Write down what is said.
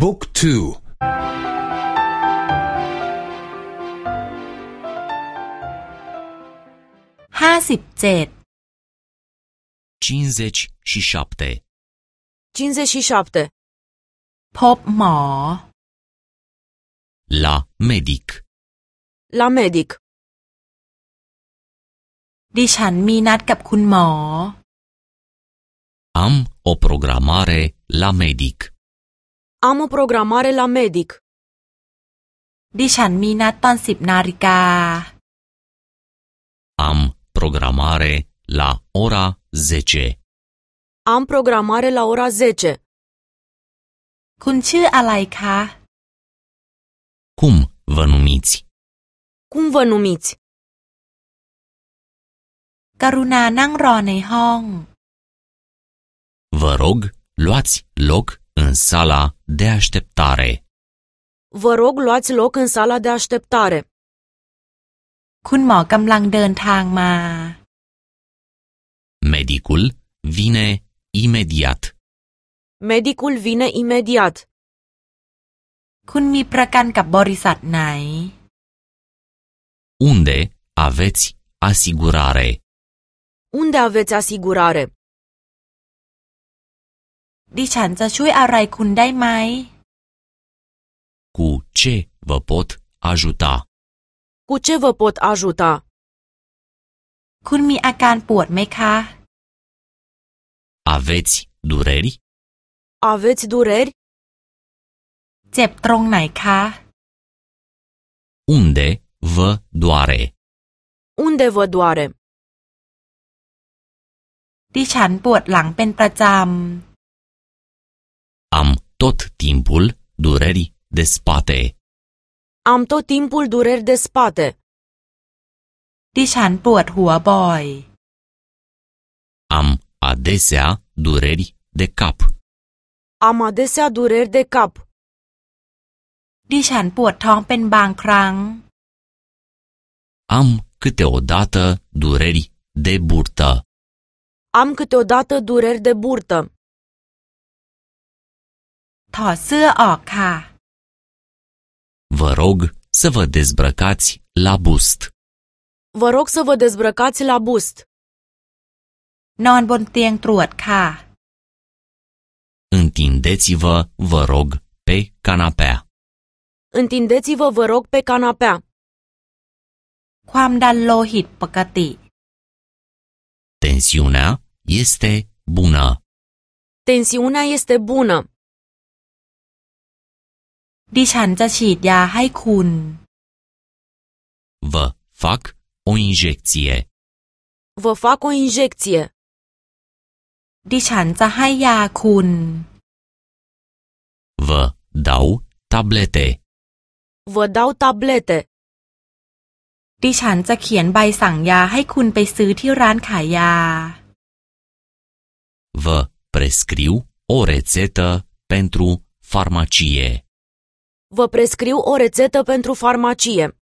บุ๊กทูห้าสิบเจ็ด 57 57. พบหมอ La medic La medic. ดิฉันมีนัดกับคุณหมอ Am o programare la medic Am o programare la medic. ดิฉันมีนัดตอนสิบนาฬิกา Am programare la ora 10 Am programare la ora 10. คุณชื่ออะไรคะ Cum vă numiți? Cum vă numiți? กรุณานั่งรอในห้อง Vă rog, luați loc în sala de așteptare. Vă rog, luați loc în sala de așteptare. คุณหมอกำลังเดินทางมา Medicul vine imediat. Medicul vine imediat. คุณมีประกันกับบริษัทไหน Unde aveți asigurare? Unde aveți asigurare? ดิฉันจะช่วยอะไรคุณได้ไหม Cu ce vă pot ajuta? Cu ce vă pot ajuta? คุณมีอาการปวดไหมคะ Aveți dureri? Aveți dureri? เจ็บตรงไหนคะ Unde vă doare? Unde vă doare? ดิฉันปวดหลังเป็นประจ Am tot timpul dureri de spate. Am tot timpul dureri de spate. ำ ดิฉันปวดหัวบ่อย Am adesea dureri de cap. Am adesea dureri de cap. ดิฉันปวดท้องเป็นบางครั้ง Am câteodată dureri de burtă. Am câteodată dureri de burtă. ถอดเสื้อออกค่ะ Vă rog să vă dezbrăcați la bust. Vă rog să vă dezbrăcați la bust. นอนบนเตียงตรวจค่ะ Întindeți-vă, vă rog, pe canapea. Întindeți-vă, vă rog, pe canapea. ความดันโลหิตปกติ Tensiunea este bună. Tensiunea este bună. ดิฉันจะฉีดยาให้คุณ Vă fac o injecție. Vă fac o injecție. ดิฉันจะให้ยาคุณ Vă dau tablete. Vă dau tablete. ดิฉันจะเขียนใบสั่งยาให้คุณไปซื้อที่ร้านขายยา Vă prescriu o rețetă pentru farmacie. Vă prescriu o rețetă pentru farmacie.